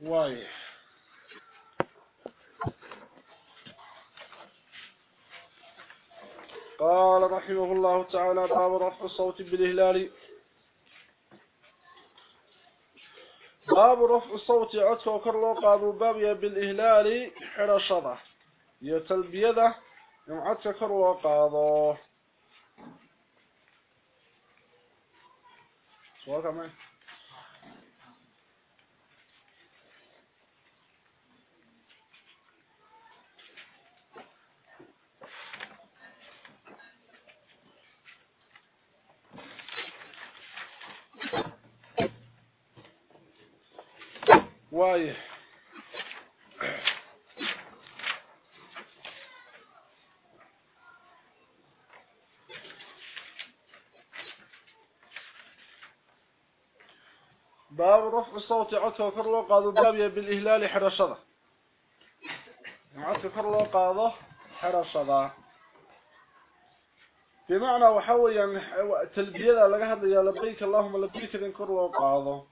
واي. قال رحمه الله تعالى باب رفع الصوت بالإهلال. باب رفع الصوت عدك وكرلو قابوا بابيا بالإهلال حرشضة يتلبيده عدك كرلو قابوا سؤال كمان وايه باب رفع الصوت عدك وكرلو قادو بابيا بالإهلال حرشده عدك كرلو قادو حرشده بمعنى وحويا تلبية لغا هذا لبيك اللهم لبيك ذن كرلو قادو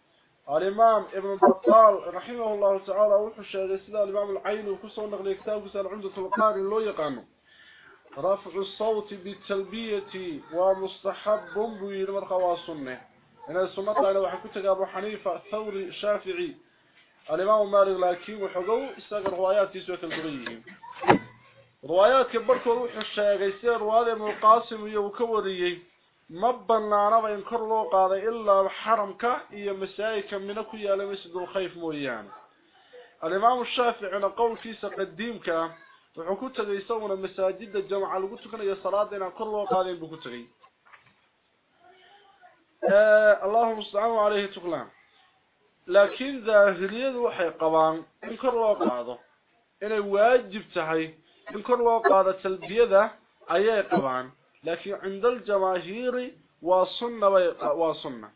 الإمام ابن بطال رحمه الله تعالى وحشى سيدا الإمام العين وكسو نقل كتاب كسال عمدة القاري لو يقانو رفع الصوت بالتلبية ومستحب بوير مرقى سنة إن السنة أنا وحكوت أبو حنيفة ثوري شافعي الإمام مالك لكن وحقو استقر روايات تسوى كالبريين روايات كبرت وروح الشيخ رواية من القاسم يوكوريين ما بنانا وين كر لو قاد إلا الحرم ك هي مسايك منك كو يال مسجد الخيف مويان. الإمام الشافعي أنا قول فيس قديم ك و هو كو تغيسون مساجد الجامعة لو تكنيه صلاه ان كر لو قاد بو تغي آه، اللهم صل عليه تقلام لكن ظاهريه وحي قوان إن كر لو قاد انه واجب تحي إن كر لو قاد تلبية ده ايي قوان. لكن عند الجماهير وصنة وصنة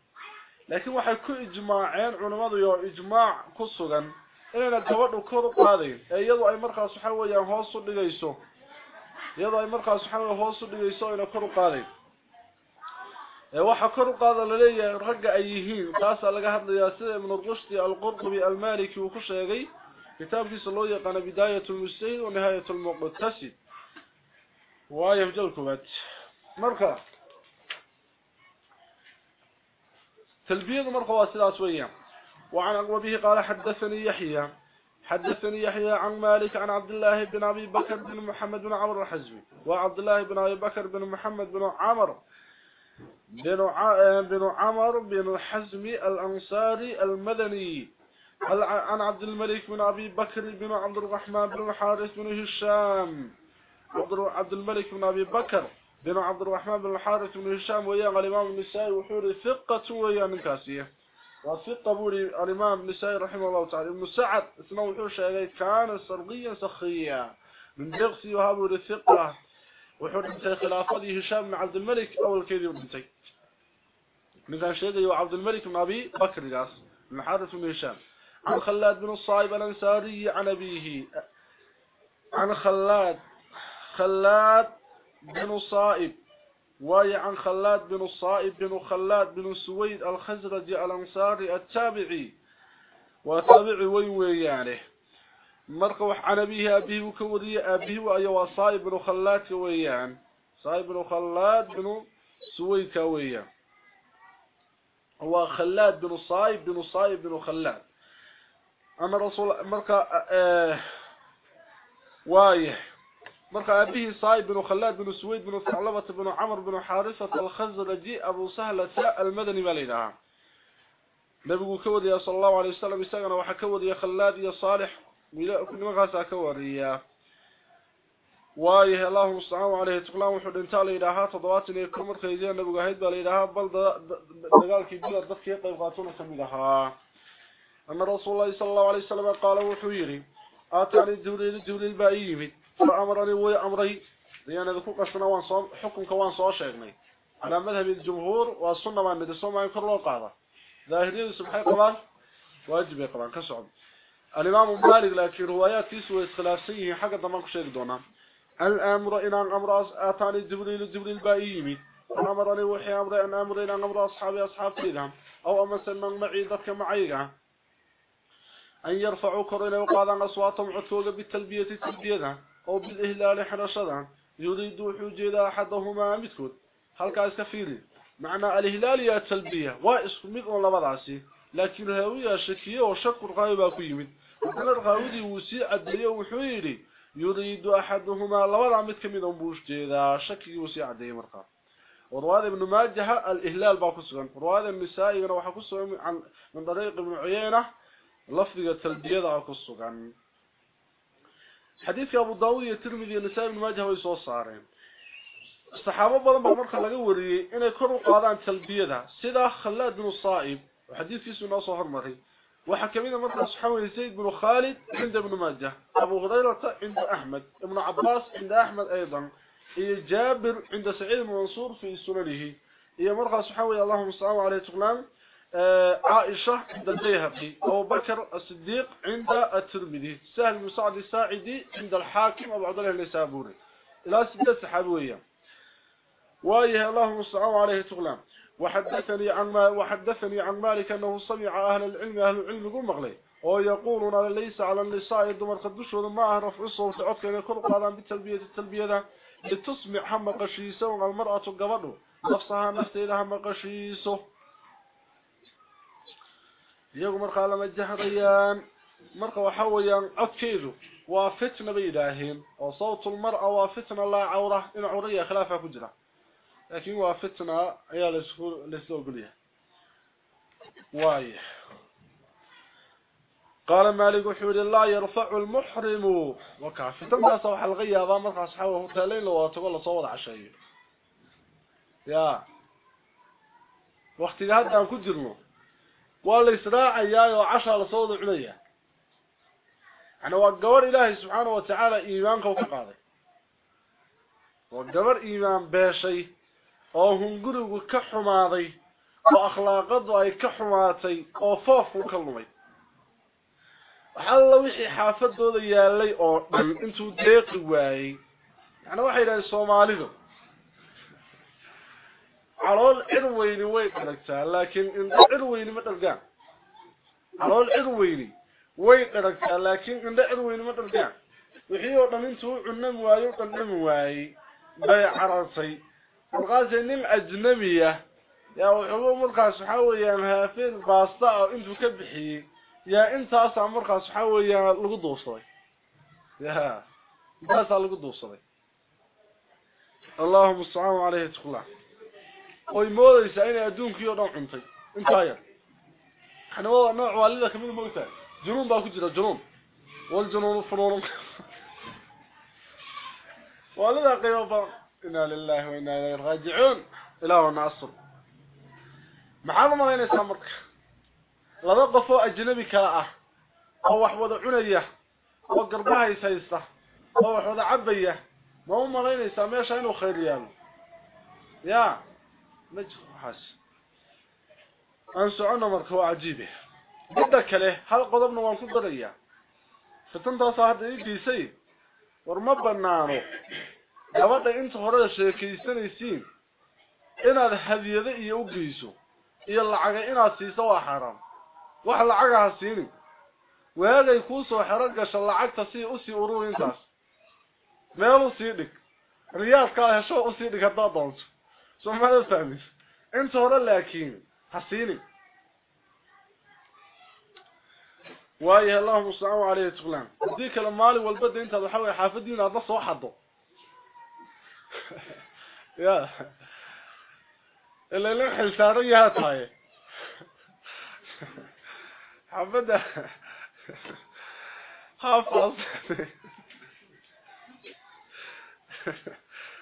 لكن واحد كل إجماعين علمات يو إجماع كسوغا إنه نتوقع كورو قادين أي يضع أي مركز صحيح ويان هوصو يضع أي مركز صحيح ويان هوصو لغيسو إنه كورو قادين وحكر قال لليا رجع أيهين قاس على جهد لياسد من الرشد القرطبي المالكي وكشيغي كتاب في صلى الله قال بداية المستهد ونهاية المقتصد وآية marka تلبيه مرقه واسلاس ويا وعن وبه قال حدثني يحيى. حدثني يحيى عن مالك عن عبد الله بن أبي بكر بن محمد بن عمرو الحزمي. وعبد الله بن أبي بكر بن محمد بن عمرو بن بن عمر بن الحزمي الأنصاري المدني. عن عبد الملك بن أبي بكر بن عبد الرحمن بن الحارث بن هشام. عبد الملك بن أبي بكر بن عبد الرحمن بن الحارث بن هشام ويا الإمام النسائي وحور ثقة ويا من كاسية. وثقة بوري الإمام النسائي رحمه الله تعالى. ابن سعد اسمه وحور شيئا كان سرقيا سخيا. من دغسي وهابور الثقة وحور بنتي خلافته هشام بن عبد الملك أول كيدي بنتي. من كان شيئا وعبد الملك بن أبي بكر جاس بن الحارث بن هشام. عن خلاد بن الصائب الأنساري عن أبيه. عن خلاد. خلاد بن صائب. واي عن خلاد بن الصائب بن خلاد بن سويد الخزرج الأنصاري التابعي. وتابعي وين ويانه مرق وح عن أبيه أبيه وكوري أبيه واي صائب بن خلاد ويان صائب بن خلاد بن سويد كويان هو خلاد بن صائب بن صائب بن خلاد. أنا رسول مرق آه وايه مرقى أبيه صايب بن خلاد بن سويد بن ثعلبة بن عمر بن حارثة الخزرجي أبو سهلة المدني بالينا نبي كود يا صلى الله عليه وسلم يستغنى وحكود يا خلاد يا صالح. ولا كل ما غاسا كوريا وايه اللهم استعان عليه تقلام وحد انت ليدها تضواتني كمر خيزين نبي هيد باليدها بل دغالكي بيد dadkii qayb qaatona kamidaha أما رسول الله صلى الله عليه وسلم قال وحيري آتاني جبريل جبريل بايمي فأمرني وي أمري. لأن ذكو قصنا وان صوم حكم كوان صوم شيخني. على مذهب الجمهور والسنة وان ندسوا ما يكرروا القاعدة ظاهرين سبحانه قبان واجب يقران كسعب. الإمام مالك لكن روايات تسوى اسخلافسيه حق ضمانك شيخ دونا. الأمر إن أمر آتاني جبريل جبريل بايمي أمرني وحي أمري أن أمري إن أمر أصحابي أصحاب فيهم أو أمسن من معي ذاتك معيقا أن يرفعوا كرين وقادان أصواتهم عدكوغا بالتلبية التلبية أو بالإهلال حرشدا يريدوا حجيدا أحدهما مثكود هل كاس كفيري معنى الإهلال يا التلبية واسم مثل لبضعسي لكن هاوية شكية وشك الغايبة كيمد وكان الغاودي وسيع الدلية وحويري يريد أحدهما لبضع مثكمدهم بوشجيدا شكي وسيع الدلية مرقا ورواده ابن ماجه الإهلال باكسغن ورواده النسائي كسغن عن من طريق ابن عيينة لفظه التلبيه حديث أبو داوود والترمذي والنسائي بن ماجه هو صارين. الصحابة بدل ما مره لغا وريي اني كرو قادان تلبيده سدا خلاد بن صائب وحديث في سنة صهر مري. وحكمنا مره صحابه زيد بن خالد عند ابن ماجه. أبو هريرة عند أحمد. ابن عباس عند أحمد أيضا. هي جابر عند سعيد بن منصور في سننه. هي مره صحابه اللهم صل على تغلام عائشة عند البيهقي أبو بكر الصديق عند الترمذي سهل بن سعد الساعدي عند الحاكم أبو عبد الله النسابوري. إلى سدة سحابوية وإيه اللهم صل عليه تقلام وحدثني عن ما وحدثني عن مالك أنه سمع أهل العلم أهل العلم يقول مغلي. ويقولون ليس على النساء الدمر قدشوا ما رفع الصوت عدك يكون قادم بالتلبية التلبية لتسمع هم قشيسة والمرأة قبضه نفسها نفتيدها مقشيسه يقول مرقى لما الجهريان مرقى وحويا أكيد وفتن بإلههم وصوت المرأة وفتن الله عورة. إن عورية خلافة كجرة. لكن وفتن عيال السفور لسلو قليا وايح قال مالك حول الله يرفع المحرم. وكعف فتن ذا صوح الغيابة مرقى أصحابه تالين لو تقول صور عشي يا. واختي هذا كجرنه إسراعيا وعشاء لصوض عليا أنا وقور إلهي سبحانه وتعالى إيمانك وكقاضي وقور إيمان باشي وهم قرقوا كحماضي وأخلاقه أي كحماتي وفوف وكلمي. waxalla wixii xaafadooda yaalay oo dhan intuu deeqi waayey yani waxay yidhahdeen soomaalidu calool cir weyni way dharagtaa laakiin indho cir weyni ma dhargaan calool cir weyni way dharagtaa laakiin indho cir weyni ma dhargaan wixii oo dhan intuu cunami waayo u dhandhami waayey bay carartay markaasee nin ajnabiya yaa wuxuu markaas waxaa weeyaan haafeen baasta ah intuu ka bixiyey يا انت أصلا مرخص حويا لو دوسday يا بس لو دوسday اللهم صل عليه تخلا oy moodaysa inay adduunkii oo dhan cuntay inta yar xana waa nooc waalida kamid moogtaa junuun baa ku jira junuun wal junuun funuun waalida qayba inna lillahi wa inna ilayhi raaji'un ilaahu nasr maxaa ma leynaysaa marka laba qof oo ajnabi kala ah oo wax wada cunaya oo garbaha haysta oo wax wada cabaya ma u malaynaysaa meesha inuu khayr yaalo ya majru xaas aan socono marka waa cajiibe midda kale hal qodobna waan ku darayaa fitantaasoo hadda ii geysay war ma banaano gabadha inta hore sheekaysanaysiin inaad hadiyado iyo u geyso iyo lacaga inaad siiso waa xaaraam wax lacagaha siinin. Waagay kuu soo xero gasha lacagta si u sii urur intaas meel u sii dhig. Riyaadkaa hesho u sii dhig haddaad doonto ثم هذا فهمت انت هنا لكن. حسيني. وآية اللهم صلوا عليه تغلام وديك المال والبد انت هذا حافظي انه نص وحده يا. اللي لح الساري هات هاي. حافظ حافظ.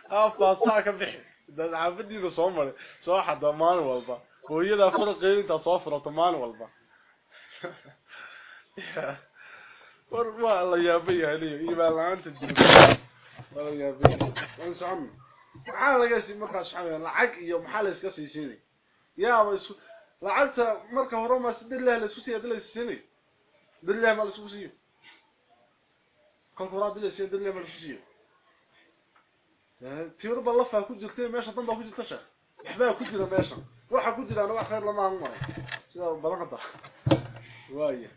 حافظ. ساكا بحي. ده عبدي soo maray soo xada maalin walba hooyada farqeynta soo furata maalin walba war waa la yaabay yahay iibaa laanta jirta wala yaabay waan socon maxaa laga sii markaas xaweyn lacag iyo maxaa la iska siisiinay yaaba isku lacagta marka hore ma sidillah la isku siiyay dilay siinay dillah ma la isku siiyay kan hore dilay siiyay dillah ma la isku siiyay fa ku jirtay meesha dan baa ku jirta sheekh waxba ku jira meesha waxa ku jira wax khayr lama aan maray sida badan qada waaya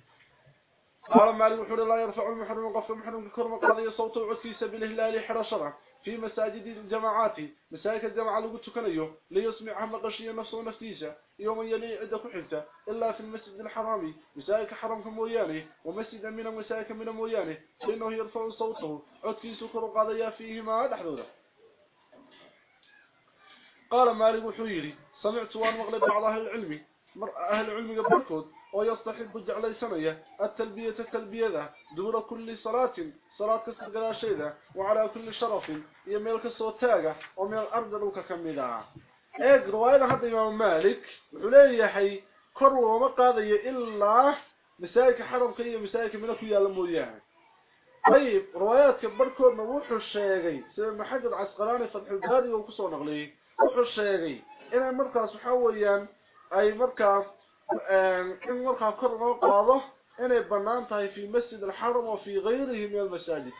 قال مالك وحول لا يرفع المحرم وقف المحرم كرم قضية صوته وعد سبيل الهلال حرشرة في مساجد الجماعات مساجد الجماعة لو قلت كنيه ليسمع مقشية نفسه ونفسيسة يوم يلي عدة كحلته إلا في المسجد الحرامي مساجد حرم كمويانه ومسجد من مساجد من مويانه فإنه يرفع صوته عد سكر قضية فيهما دحذوره قال مالك وحويري سمعت وأن مغلب بعض أهل العلم أهل العلم قبلكود ويستحب جعل سنية التلبية التلبية دور كل صلاة صلاة كسر شيء وعلى كل شرف يميل كسوتاغا ومن الأرض لوك كمدا إيه رواية هذا إمام مالك عليه حي كروا وما قاضي إلا مسايك حرم كي مسايك منك يا لموديان طيب روايات كبركود نوحو الشيغي سيد محجد عسقلاني فتح الباري وكسو نغلي وحو الشيغي إنا مركز حويا أي مركز إن مركز كروا قاضه inay banaan tahay fi masjid al-haram wa fi ghayrihi min al-masajid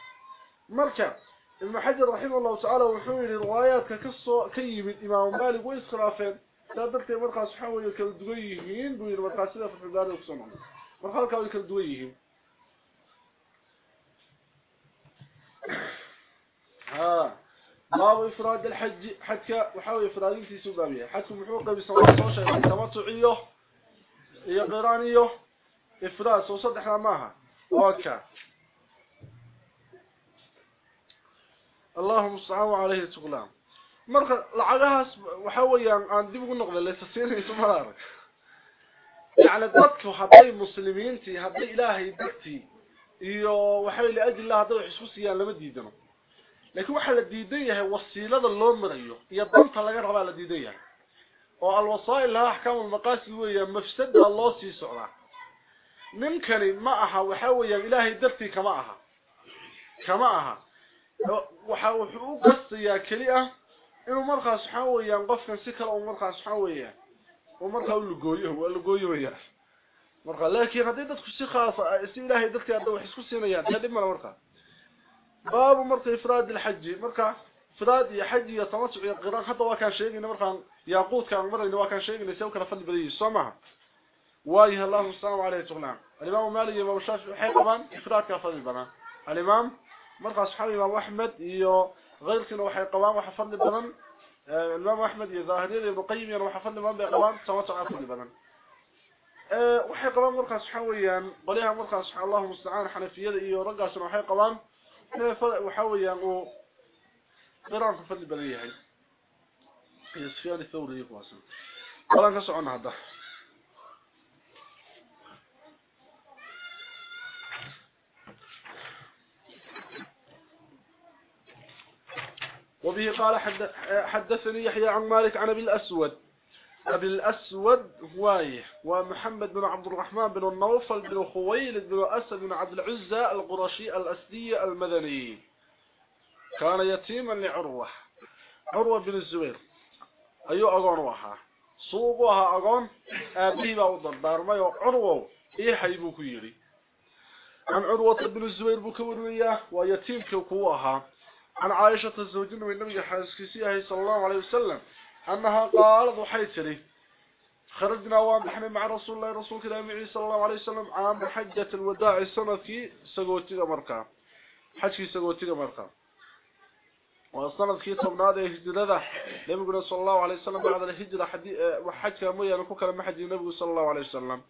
marka ibn hajar rahimahullah ta'ala wuxuu yiri riwaayaadka ka soo ka yimid imaam malik way iskhilaafeen tadartay markaas waxa weeye kala duwan yihiin buu yiri markaas sida fadhidaada ku soo noqday marka halka way kala duwan yihiin ها باب إفراد الحج حتى وحاول افرادين في سبابيه حتى محوق بسواء سوى شيء تمتعيه iyo qiraaniyo إفراس وصدحنا معها. وكا اللهم صعوا عليه تغلام مرة لعقهاس وحويا عن ديب النقطة اللي تسيري سمارك يعني ضدك هذي مسلمين تي هذي إلهي iyo waxa ila ajil la hada xusuusiyaan lama diidano laakiin waxa la diidan yahay wasiilada loo marayo iyo danta laga raba la diidan yahay oo al wasaa'il la ahkaam al maqasid weeyaa mafsada loo sii socdaa ninkani ma aha waxa weeyaan ilaahay dartii kama aha kama aha waxa wuxuu u qastayaa kali ah inuu markaas waxa weeyaan qofkan si kale uu markaas waxa weeyaan oo markaa uu lugooyo waa lugooyo weeyaan marka laakiin hadii dadku si khaas ah si ilaahay dadka hadda wax isku siinayaan kadib mala marka ifraad alhajj marka ifraad iyo xaj iyo tamattu iyo qiraan hadda waa kan sheegayna markaan yaaqut kan marayna waa kan sheegayna soo kala fadli badiyay soomaha وايه الله السلام عليه تغنى. الإمام مالي إمام الشافعي حي طبعا إفراد كافضل بنا الإمام مرقى أصحابي إمام أحمد إيو غير كنو حي قوام وحفظل بنا الإمام أحمد يظاهرين ابن قيم ينو حفظل بنا بقوام تمتع أفضل بنا وحي قوام مرقى أصحابي قليها مرقى أصحاب الله المستعان حنفية سنو حي قوام وحاويا قران كفضل بنا يحي يسفيان الثوري يقواسا قلان كسعون هذا. وبه قال حدثني يحيى عن مالك عن أبي الأسود. أبي الأسود هوايه ومحمد بن عبد الرحمن بن النوفل بن خويلد بن أسد بن عبد العزى القرشي الأسدي المدني. كان يتيما لعروة. عروة بن الزبير. أيو أغون وها؟ سوقها أغون؟ ابي با ودردارمay عروه اي حيبو كيري عن عروة بن الزبير بو كوريا ويتيمك كو عن عائشة الزوجين من النبي حاسكسيه صلى الله عليه وسلم. أنها قالت وحيتري خرجنا وامحنا مع رسول الله رسول كلام صلى الله عليه وسلم عام حجة الوداع السنة في سقوتي مركا حج سقوتي مركا والسنة في طبناده هجرة لم يقول صلى الله عليه وسلم بعد الهجرة وحج كامية نكوك لما حج النبي صلى الله عليه وسلم.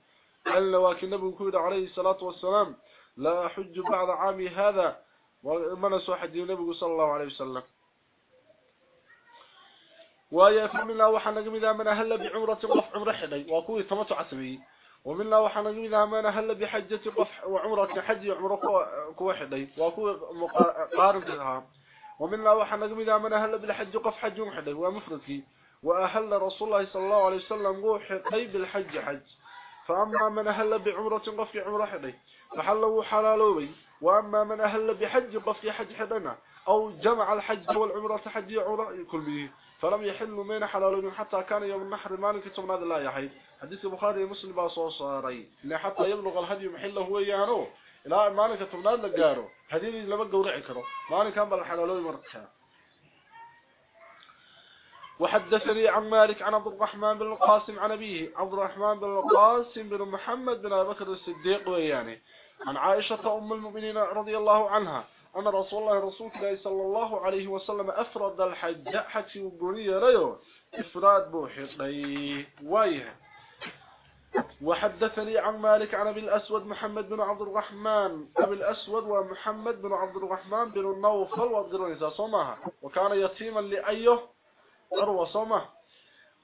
قال لواكي النبي كود عليه الصلاة والسلام لا حج بعد عامي هذا. ومن سو حدي النبي صلى الله عليه وسلم. ويا فمنا وحنا جميدا من أهل بعمرة قف عمره حدي وكوي تمتع سمي ومنا وحنا جميدا من أهل بحجة قف وعمرة حج وعمره كو حدي وكوي لها ومنا وحنا جميدا من أهل بالحج قف حج وحدي ومفردي وأهل رسول الله صلى الله عليه وسلم روح قيب الحج حج. فأما من أهل بعمرة قف عمرة حدي فحلوا حلالوبي وأما من أهل بحج قفي حج حدنا. أو جمع الحج والعمرة حج عمرة كل به فلم يحل من حلال حتى كان يوم النحر مالك تمناد لا يحي حديث البخاري ومسلم باصو صاري. إن حتى يبلغ الهدي محله هو يانو. إلى مالك تمناد لقارو هدي لما قورع كرو مالك كان بالحلال مركها وحدثني عن مالك عن عبد الرحمن بن القاسم عن أبيه. عبد الرحمن بن القاسم بن محمد بن أبي بكر الصديق وياني. عن عائشة أم المؤمنين رضي الله عنها. أن رسول الله رسول الله صلى الله عليه وسلم أفرد الحج. حج وقونية ليه إفراد بوحي وايه. وحدثني عن مالك عن أبي الأسود محمد بن عبد الرحمن. أبي الأسود ومحمد بن عبد الرحمن بن النوفل والدرونيسا صمها وكان يتيما لأيه. أروى صمه.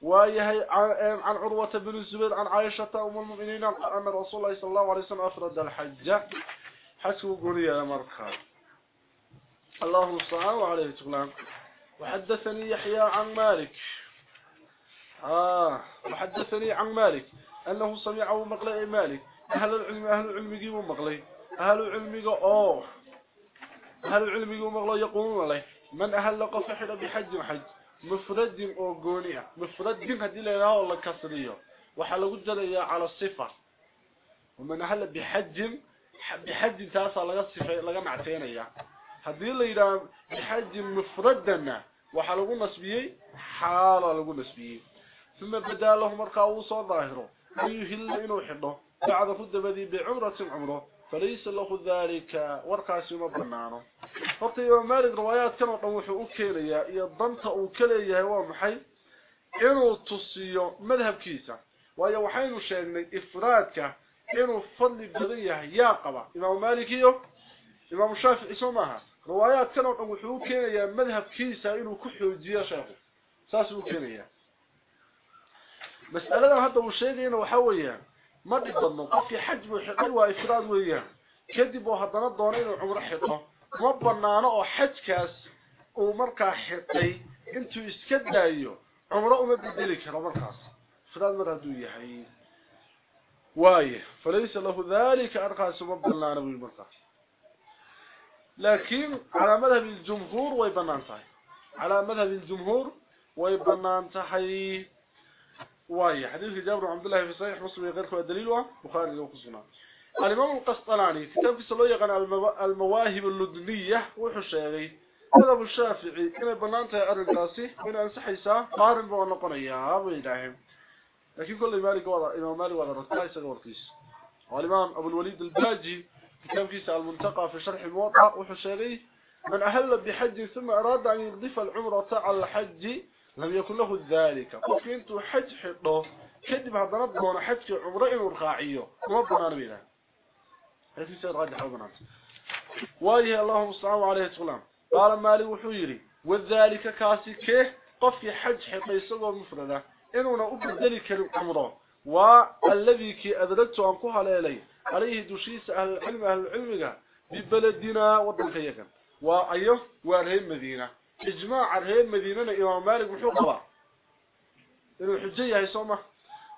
ويهي عن عروة بن الزبير عن عائشة أم المؤمنين أن رسول الله صلى الله عليه وسلم أفرد الحج. حسب قرية مرخى الله المستعان وعليه تغلان وحدثني يحيى عن مالك. آه وحدثني عن مالك. أنه سمعه مقلئ مالك. أهل العلم أهل العلم يجيبوا مقلئ. أهل العلم أوه. أهل العلم يقول مقلئ يقولون عليه من أهل قفحل بحج حج مفرد أو قونية مفرد هدي لنا والله كسرية. وحلقوا جليا على الصفة. ومن أهل بحج بحج تاسع لغا الصفة لغا معتين هذه اللي يرى بحج مفردا وحلقوا نسبيه حالة لقوا نسبيه ثم بدا لهم ارقاوه صوى ظاهره ويهي اللي انو حده بعد فد بذي بعمرة عمره فليس له ذلك ورقاسي مبنانه فقط يا مالك روايات كانوا طموحوا اوكيليا ايا الضمت اوكيليا هوا محي انو تصيو ملهب كيسا ويا وحينو شايني افرادك انو فضل بذيه ياقبه امام مالكيو imaam shaafici soo maaha riwaayaadkan oo dhan wuxuu keenayaa madhabkiisa inuu ku xoojiyo sheekhu saas uu keenayaa mas'aladan hadda uu sheegayna waxa weeyaan ma dhib badno qofkii xaj buu xidhay waa ifraad weeyaan kadib oo haddana doona inuu cumro xidho ma banaano oo xajkaas uu markaa xidhay intuu iska daayo cumro uma bedeli karo markaas ifraad mar hadduu yahay waaye falaysa lahu dalika arkaas uma banaano buu markaas لكن على مذهب الجمهور ويبنان على مذهب الجمهور ويبنان صحيح واي حديث جابر عبد الله في صحيح مسلم غير دليل بخاري وخصنا الإمام القسطلاني كتاب في سلوية قناة المواهب اللدنية وحشيغي مذهب الشافعي إن بنانتها أرنكاسي من أنسحيسا قارن بوانا قنيا وإلههم لكن كل إمام مالك وضع رتايس ورقيس. والإمام أبو الوليد الباجي كتاب في المنتقى في شرح الموضع وحشيغي من أهل بحج ثم أراد أن يضيف العمرة على الحج لم يكن له ذلك. قف انتو حج حطه. كدب هذا نبغون حج عمرة إنه وما بنان بينا. هذه سيد راجح وبنان وايه اللهم صلى عليه وسلم قال مالي وحويري وذلك كاسي كيه قف حج مفردة. إنه نأبدل كلم عمرة. والذي كي أدركته أنكوها ليلي عليه دوشيس أهل العلم أهل العلم ببلدنا وضل خيكا وأيه وأرهيم مدينة. إجماع الهيم مدينة إمام مالك وحو قبا إنه الحجية هي صومة.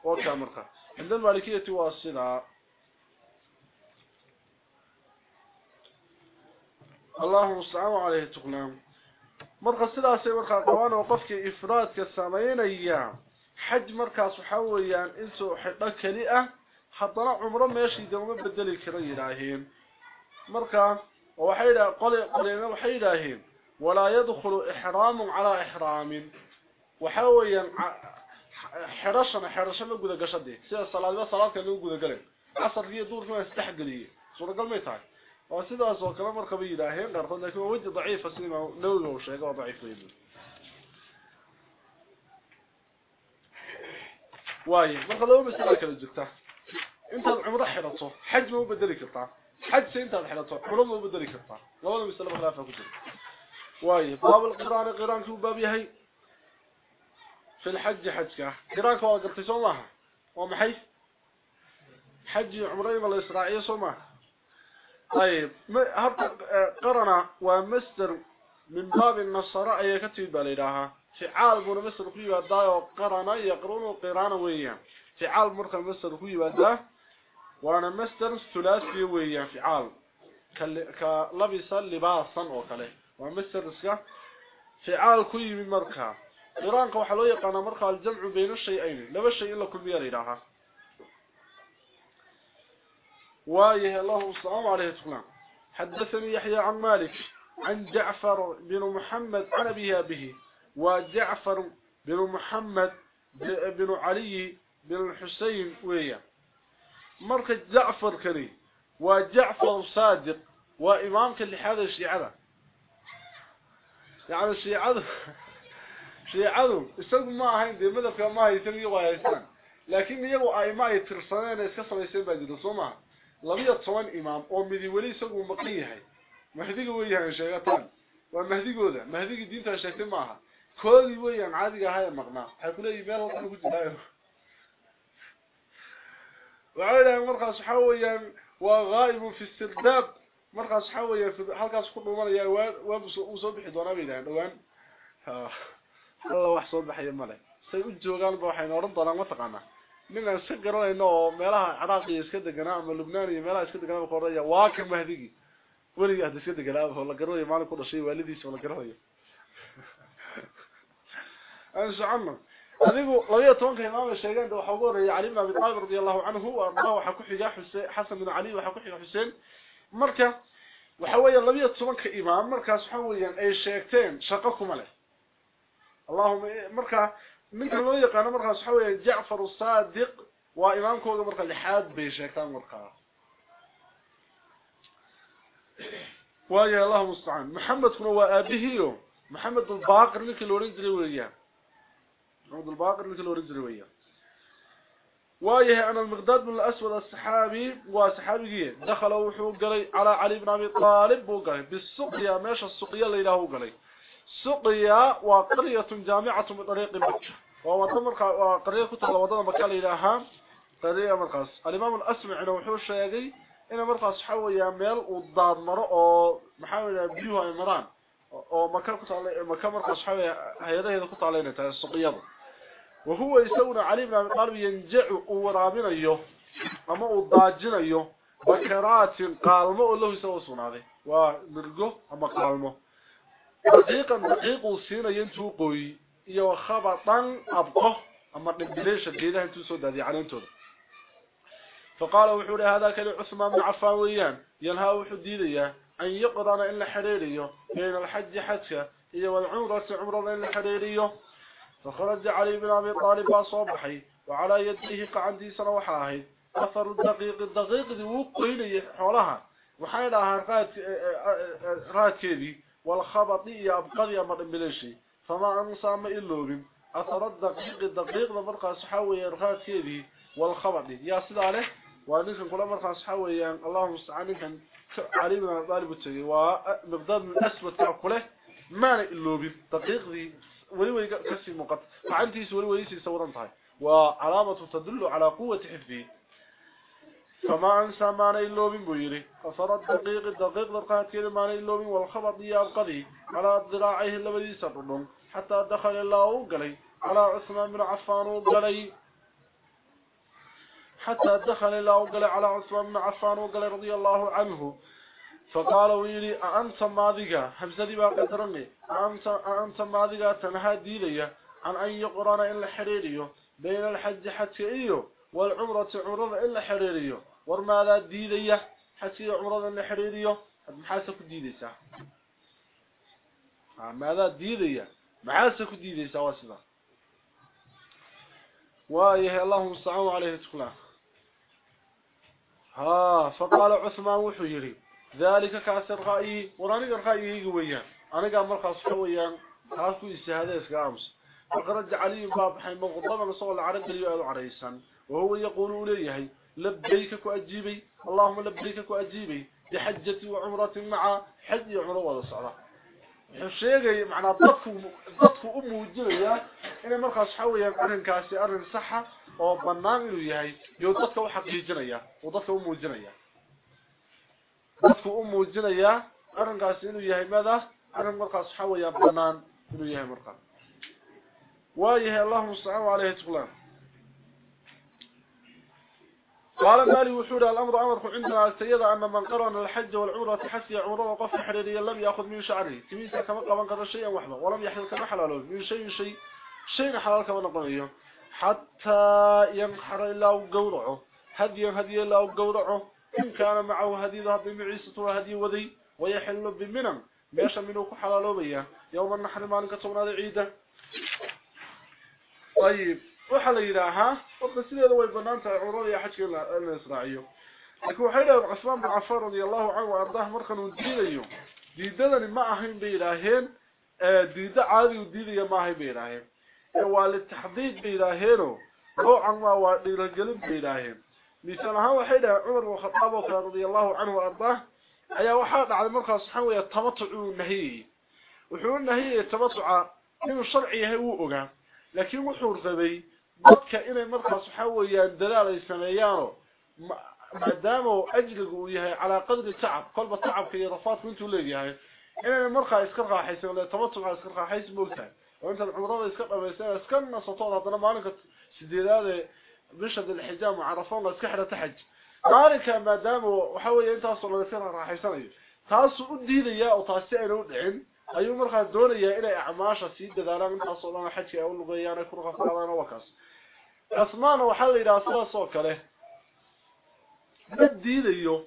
وكامرقة عند المالكية واصلة اللهم استعام عليه تقنام مرقى السلاسة مرقى قوانا وقفك إفراد كالسامين أيام. حج مرقى صحويا إنسو حضنا عمره ماشي دوما بدل الكري راهين مرقى وحيدا قلينا وحيداهين ولا يدخل إحرام على إحرام. وحاويا حرشنا حرشنا قد قشده سيدا الصلاة صلاة كانوا قد قلن عصر لي دور ما يستحقلي. صورة قل ميتاك وسيدا أسوى كلام مركبي إلهين قرطان لكن وجه ضعيف فسيما نوغه وشيء ضعيف ليلو واي لو جلتا انت العمر حرصه حج مو بدلي كرطان حج سينتا الحرصه عمر مو بدلي كرطان لولا مسألة خلافة كتير واي باب القران قران كو باب يحي في الحج حجك. قرانك waa gartay soo maaha waa maxay حج عمره ولا إسرائيل maaha طيب هبط قرنا ومستر من باب النصارى أي كتب باليراها فعال بن مصر كو يبدا قرنا يقرون قرانا ويا. فعال مرخ مصر كو يبدا وأنا مستر ثلاثي ويا فعال. كلبس لباسا وكله ومستر اسكا فعال كوي من مركا. قرانك waxa loo marka al jamcu bayna shay'ayn laba shay ila kulmiya leeyahay وايه الله السلام عليه وسلم حدثني يحيى عن مالك عن جعفر بن محمد عن أبيه. به وجعفر بن محمد بن علي بن الحسين مركز جعفر كري وجعفر صادق وإمامك اللي حاذا الشيعة. يعني الشيعة شيعة استغل ما هين دي مدفع ما يسمي ويسان لكن يجو أي ما يترسلين يسكسر يسين باجد صمع لبيا طوان إمام. أو مدي ولي سقو مقيهي. مهدي ويهان شيغتان ومهدي قودا مهدي دينتا شيغتين معها. كل ويهان عادي هاي مقنا حيقول لي الله كنت دايو وعلاه مرخص حويا وغايب في السرداب. مرخص حويا في حلقاس كدومان يا وابسو وسوبخي دونا بينا دوان. ها الله واخ سوبخي مالا سي وجوغان با وحين اورن دونا ما تقانا. من السقر انه ميلها عراق يسك دغنا ام لبنان ميلها يسك دغنا قوريا واكر مهدي ولي يا دسك دغلا هو لا غرو يمان كو دشي والديس ولا غرو يا ان شاء الله adigu labiyo tobanka imaam sheegeen waxa ugu horeeyay Ali ibn Abi Talib radiyallahu anhu waa waxa ku xiga Xuseen Xasan ibn Ali waxa ku xiga Xuseen marka waxa weeye labiyo tobanka imaam markaas waxa weeyaan ay sheegteen shaqo kuma leh Allahumma marka ninka loo yaqaan markaas waxa weeye Ja'far as-Sadiq waa imaamkooda marka lixaad bay sheegtaan marka waayo Allah musta'an Muhammad kuna waa aabihiyo Muhammad al-Baqir ninka loo oran jiray weeyaan محمد الباقر مثل ورد رويه وايه أن المقداد بن الأسود السحابي وسحابي دخل وحو قلي على علي بن أبي طالب وقلي. بالسقيا ماشى السقيا اللي له قلي. سقيا وقرية جامعة من طريق مكة ووضمر قرية كتب وضم مكة لها قرية مرقص الإمام الأسمع إنه وحو الشيقي إنه مرقص حوي ياميل وضاد مرء محاول بيوها إمران ومكة كتب مكة مرقص حوي هيدا هيدا كتب علينا السقيا وهو يسون علي بن ابي طالب ينجع ورابينيو اما وداجينيو بكرات قالمه sunaaday waa mirgo ama qaalmo daqiiqan daqiiqu siinayo intuu qoy iyo khabatan abqo ama dhibileesha geedaha intuu soo daadiy caleentooda فقال وحوري هذا كان بن عفان ويان. ينهى وحديديا أن يقرن إلا حريريو بين الحج حجة إيه والعمرة عمرة إلا حريريو. فخرج علي بن أبي طالب صبحي وعلى يده قعندي سنة أثر الدقيق الدقيق ذي وقيل حولها. وحيلها رات رأت كذي والخبطية أبقضي أمر بلشي فما أنسى ما إلوبين أثر الدقيق الدقيق لمرقى صحاوي رأت كذي والخبطي يا سيد عليه. ونحن كل مرقى صحاوي اللهم استعاني كان علي بن أبي طالب ومقداد من أسود كأكله ما إلوبين دقيق ذي ولي ولي كسي مقط. فعنتيس ولي ولي سيسوران طهي وعلامة تدل على قوة حفظه فما أنسى معنى اللوبين بويري. فصار الدقيق الدقيق لرقات كده معنى اللوبين والخبط يابقضي على ذراعيه اللبدي سرنهم حتى دخل الله وقلي على عثمان بن عفان وقلي حتى دخل الله وقلي على عثمان بن عفان وقلي رضي الله عنه. فقال ويلي أنت ماذيقا حمزدي باقي ترني أنت, ماذيقا تنهى ديليا عن أن يقرن إلا حريريو بين الحج حتى إيو والعمرة عمرة إلا حريريو ورماذا ديليا حتى عمرة إلا حريريو محاسك ديليسا ماذا ديليا محاسك ديليسا واسدا وإيه اللهم استعانوا عليه تقلع ها فقال عثمان وحيري. ذلك كاسر رأيي وراني رأيي ويان. أنا قام مرخص ويان. خاصو الشهادة إسقامس فقرد علي باب حين مغضبا صلى العرب ليؤذ عريسا وهو يقول ليه لبيك كأجيبي. اللهم لبيك كأجيبي. بحجتي وعمرة مع حج عمره صلاة. الشيء معنى ضدك ضدك أمه وجليا إن مرخص حويا أرن كاسي أرن صحة. وبنان إنه يهي يوضدك وحقيقينيا وضدك أمه وجليا dadku u muujinaya arrinkaas inuu yahay mada arrin markaas waxa weeyaan banaan inuu yahay markaa waayahay allahuma stacaan calayhi tuqlaan. قال مالي وحول الأمر أمرك عندنا السيدة أن من قرن الحج والعمرة حسي عمره وقف حريريا لم يأخذ من شعره تميسا كما قبن قدر شيئا وحده ولم يحل كما حلاله من شيء شيء شيء حلال كما نقضيه حتى ينحر الله قورعه هديا هديا الله قورعه إن كان معه هدي هدي معيسة وهدي وذي ويحل بمنم. ماشا منه كحلالو بيا. يوم النحر مالك تبنا عيدة. طيب. وحل إلىها وقت سيدة ويبنانتا عمره يا حجي الإسرائيل لكن وحيدا عثمان بن عفان رضي الله عنه وأرضاه مركن وديديو ديددني ما ahayn beelaheen ee diida caadi u diidaya ma ahayn beelaheen ee waa la taxdiid beelaheeno noocan ma waa dhiiragelin beelaheen مثلها وحيدة عمر وخطاب وخير رضي الله عنه وأرضاه أي وحاد على المركز الصحيح ويتمطعوا النهي وحيو النهي يتمطع من شرعي هو أغا لكن وحور ذبي بطك إلى المركز الصحيح يندلال يسميانه ما دامه أجلقوا إياه على قدر التعب قلب التعب في رفات منتو ليه إلى المركز يسكرها حيث ولا يتمطع يسكرها حيث ملتا وإنت العمران يسكرها بيسان يسكرها سطورة هذا ما عليك سديلاله مشهد الحجام وعرفون لسكحرة تحج. مالك ما دام وحاول أن تصل لفيرها راح يسنعي تاسو أدي لي أو تاسعي لودعين نعم. أيو مرخة دوني إلى أعماش سيدة ذلك من تصل لنا حجي أو لغيانا كرغة فلانا وكاس. عثمان وحاول إلى أصلا صوك له. مدي لي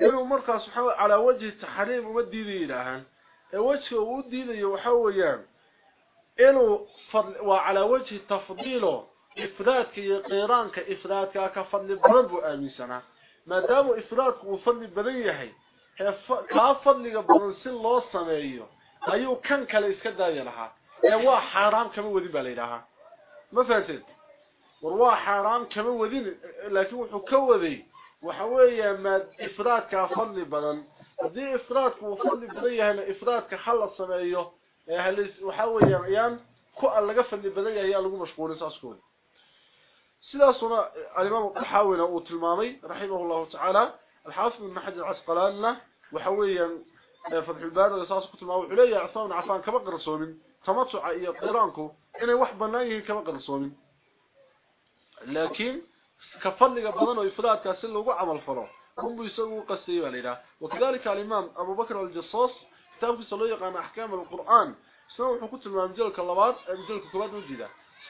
أيو مرخة سبحانه على وجه التحريم ومدي لي لهان وجه أدي لي وحاول أنه وعلى وجه تفضيله. إفراد كي قيران كإفراد كي أكفرني بلد وآميسنا ما دام إفراد كي أفرني بليحي كأفرني بلنسي الله سمعيه أيو كان كليسك دايرها هو حرام كما وذي بليلها ما فاسد وروا حرام كما وذي لكن حكو ذي وحوية ما إفراد كي أفرني بلن. ذي إفراد كي أفرني بليحي ما إفراد كي حل السمعيه وحوية رأيان كو ألقفني بليحي ألقو مشغولي ساسكولي سلاسنا الإمام الطحاوي له تلمامي رحمه الله تعالى الحافظ بن حجر العسقلان وحويا فتح الباب الأساس كتب الماوي عليا عصام عفان كما قرصومين تمتع إيا قيرانكو إنه وحبا نايه كما قرصومين لكن كفضل بدن وإفراد كاسل لغو عمل هم بيسووا قسيبا لنا وكذلك الإمام أبو بكر الجصاص كتاب في صليق عن أحكام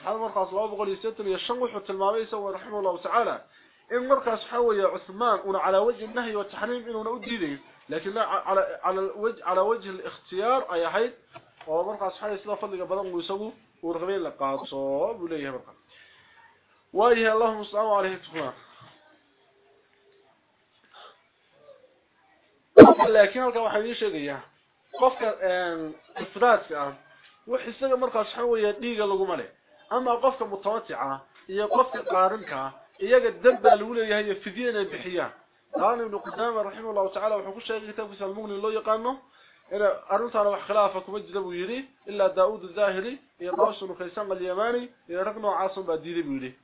هذا مرقص الله بقول يستن يشنق التلمامي سوى رحمه الله تعالى. إن مرقص حوي عثمان ون على وجه النهي والتحريم إنه نؤدي لكن لا على على الوجه على وجه الاختيار أي حيث ومرقص حوي سلا فضل بدن ويسوي ورغبين لقاط صوب وليه مرقص وايه اللهم صل عليه ii sheegaya qofka een ifraadka ah wax isaga markaas waxa weeye dhiiga lagu male ama qofka mutawati'a iyo qofka qaarinka iyaga damba lagu leeyahay bixiyaan قال ابن قدامه رحمه الله تعالى وحكو شيء كتاب في المغني لو يقانو إن أرنتنا wax khilaafa kuma jira buu yiri illa daawud az-zahiri iyo qawsun khaysan al-yamani iyo raqno caasim baa diiday buu yiri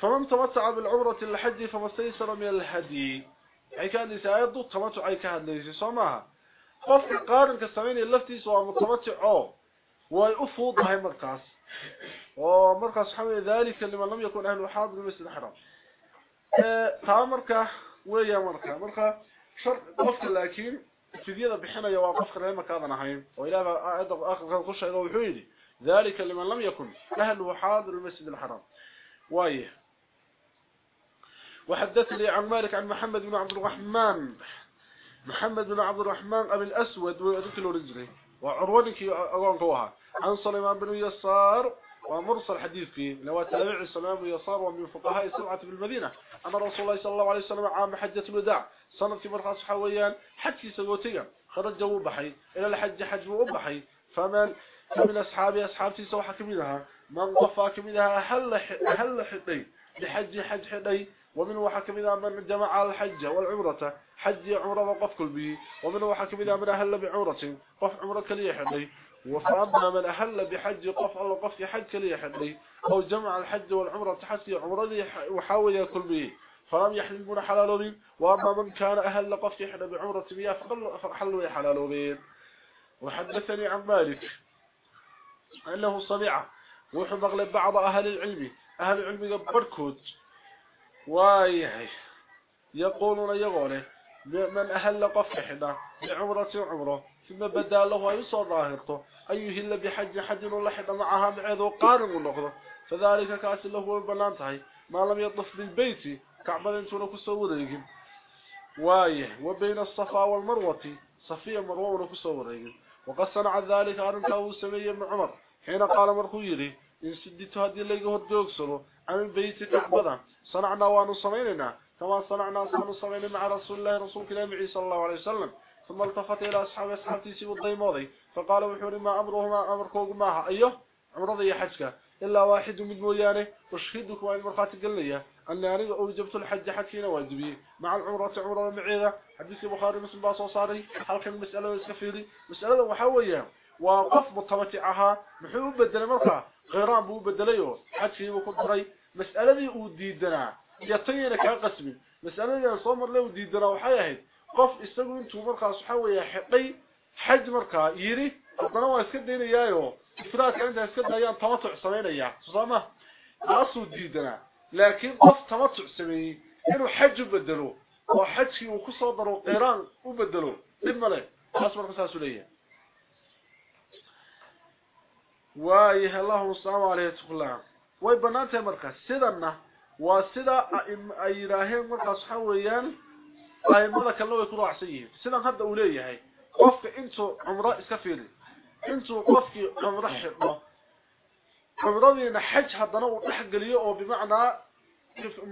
فمن تمتع بالعمرة الحج فما استيسر من الهدي أي كان يساعده التمتع أي كان ليس سماها قف قارن كسمين اللفتي سواء متمتع أو ويأفوض هاي مركز ومركز حوي ذلك لمن لم يكن أهل حاضر المسجد الحرام. تا مركز ويا مركز مركز شرط قف لكن فديدا بحنا يا قف غير مكان هاي وإلى آخر خش إذا وحيدي. ذلك لمن لم يكن أهل حاضر المسجد الحرام. وايه؟ وحدثني عن مالك عن محمد بن عبد الرحمن. محمد بن عبد الرحمن أبي الأسود ويأتي له رجله وعروانك أغانقوها عن سليمان بن يسار ومرسل حديث فيه لو تابع بن يسار ومن فقهاء السبعة في المدينة. أن رسول الله صلى الله عليه وسلم عام حجة الوداع. سنة مرخص حويان حج سوتيا خرجوا بحي إلى الحج حج وبحي فمن فمن أصحابي أصحابتي سوى حكمينها من قفا كمينها هل حدي. لحج حج حدي. ومن وحكم إذا من جمع الحج والعمرة. حج عمرة وقف كل به. ومن وحكم إذا من أهل بعمرة. قف عمرة كلي حدي. وفأما من أهل بحج قف الله قف حج كلي حدي أو جمع الحج والعمرة حسي عمرة وحاول يأكل به. فلم يحلمون حلال به وأما من كان أهل قف حد بعمرة بها فحلوا حلال به. وحدثني عن مالك أنه صبيعة وحب أغلب بعض أهل العلم أهل العلم بركود وايهي يقولون يقوله من أهل قف حدا بعمرة عمرة ثم بدأ له يصر ظاهرته أن يهل بحج حج ولحد معها معيد وقارن ونقضه فذلك كاس له البلانتهي ما لم يطف بالبيت كعبا انتو كسو ذيقين وايه. وبين الصفا والمروة. صفية مروة ونكسو ذيقين وقد صنع ذلك أرنكه سمية من عمر. حين قال مرخويري إن سدت هذه اللي قهد دوكسلو عن البيت كعبدا صنعنا وانو صميننا. كما صنعنا صنع صغير مع رسول الله رسول كلام صلى الله عليه وسلم. ثم التفت إلى أصحاب أصحابتي سيب الضيموضي فقال وحور ما أمرهما أمركوك معها. أيه عمرضي حجك. إلا واحد من مويانه وشهدك وإن مرخات قلنية أن أنا أوجبت الحج حكينا واجبي. مع العمرة عمرة معيدة حديث بخاري مسلم باصو صاري هل كان مسألة ويسكفيري مسألة وحوية. وقف متمتعها محيو بدل مرخة غيران بو بدليو حجي وكدري مسألة وديدنا يطينا كقسمي مسألة صومر له وديدنا قف استغو انتو مركا سحو يا حقي حج مركا يري أنا وا اسك ديني يايو فراك عندها اسك دايا تمتع سمينيا صوما اصو ديدنا لكن قف تمتع سمي انو حج بدلو وحجي وكو سو درو قيران أو بدلو دمله خاص مركا ساسوليه واي الله صلى عليه وسلم واي بناته مركا سيدنا وا سيدا ايراهيم مركا سحو aimada kalena way ku raacsan yihiin sidan hadda uu leeyahay qofka intuu cumro iska fiili intuu qofkii cumro xidho cumradiina xaj haddana uu dhex geliyo oo bimacnaa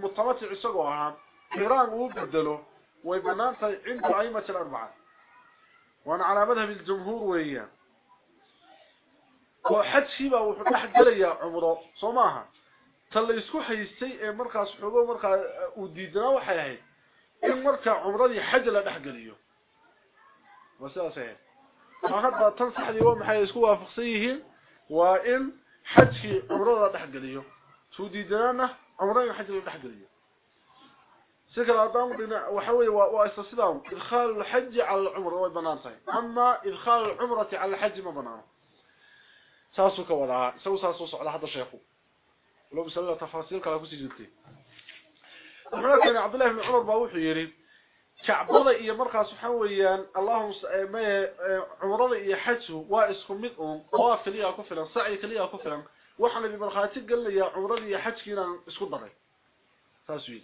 mutamatic isagoo ahaa qiraan uu bedelo way banaan tahay cinda aimati alarbaca waana calaa madhab iljumhuur weeyaan oo xajkiibaa wuxuu dhex gelayaa cumro soo maaha ta la isku haystay ee markaas xoogo markaa uu diidanaa waxay ahayd إيه ان مركا عمرتي حج لا دخغليو وساسه هذا تنصح لي وما حي اسكو وافقسيه وإن حج عمرتي دخغليو سوديدانا عمرتي حج لا دخغليو شكل اعظم بناء وحوي واستصدام إدخال الحج على العمرة وبنانته أما إدخال العمرة على الحج ما بنانه ساسو كوداه سوسا سوسو على هذا الشيخ لو بسله تفاصيل كلا كسيدتي وحنا كان عبد الله بن عمر باو خيري شعبوده iyo marka subhan weeyaan allahum sa'ima umrada iyo hajju waa isku mid oo qofli ku filan sa'i kaliya ku filan. Waxna bi barxaati galaya umrada iyo hajjina isku daray. Saasi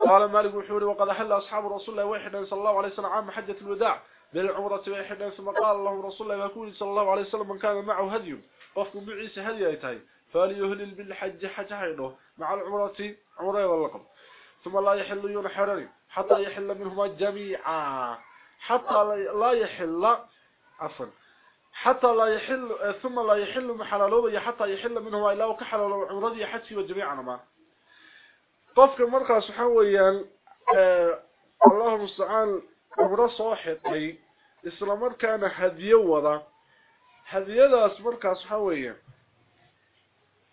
قال مالك وحوري وقد حل أصحاب رسول الله وإحنا صلى الله عليه وسلم عام حجة الوداع بالعمرة وإحنا ثم قال لهم رسول الله يكون صلى الله عليه وسلم من كان معه هدي وفكوا بعيسى هدي أيتاي فليهلل بالحج حجة حينه مع العمرة عمرة واللقب ثم لا يحل ينحرر حتى يحل منهما جميعا. حتى لا. يحل عفوا. حتى لا يحل ثم لا يحل محلاله حتى يحل منهما إلا وكحلاله عمرضي حتى وجميعا ما قفك المرقى سحويا آه، اللهم استعان عمره صاحي إسلامر كان هذي وضع. هذي هذا المرقى سحويا